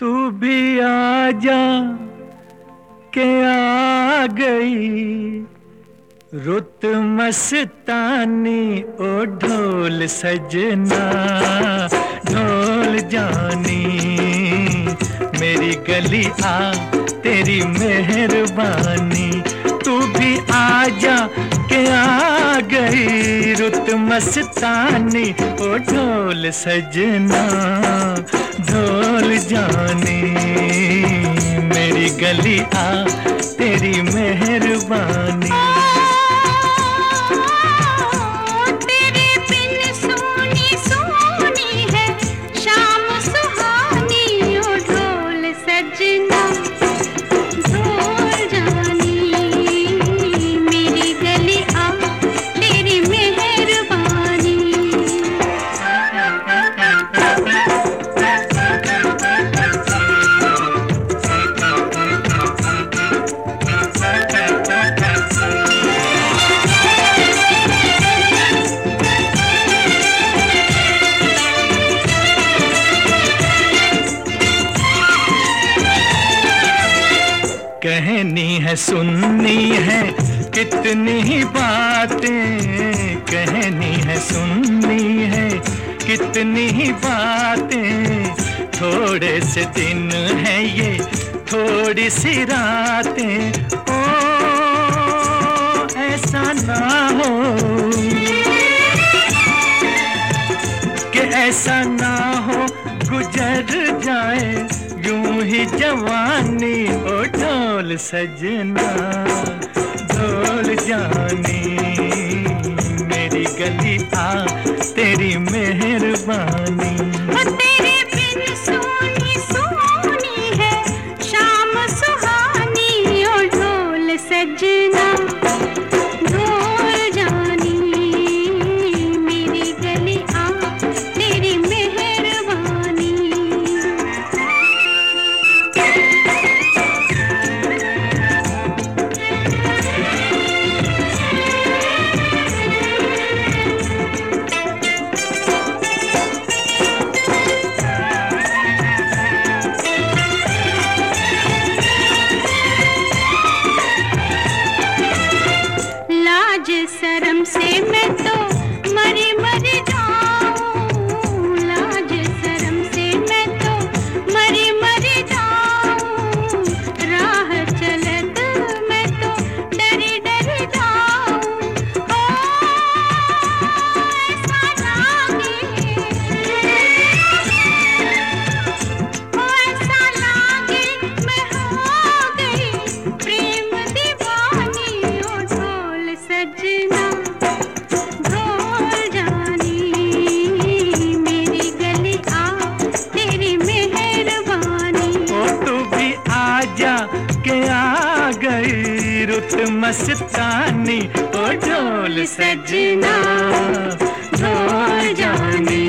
तू भी आ जा के आ गई। रुत मस्तानी ओ ढोल सजना, ढोल जानी, मेरी गली आ तेरी मेहरबानी। तू भी आ जा के आ गई। रुत मस्तानी ओ ढोल सजना, ढोल जानी। मेरी गली आ तेरी मेहरबानी। कहनी है, सुननी है, कितनी ही बातें कहनी है, सुननी है, कितनी ही बातें। थोड़े से दिन है ये, थोड़ी सी रातें। ओ, ऐसा ना हो कि ऐसा ना हो गुजर जाए। ही जवानी ओ ढोल सजना ढोल जानी। मेरी गली आ तेरी मेहरबानी। लाज शर्म से मैं तो मरी मरी रुत मस्तानी ओ ढोल सजना ढोल जानी।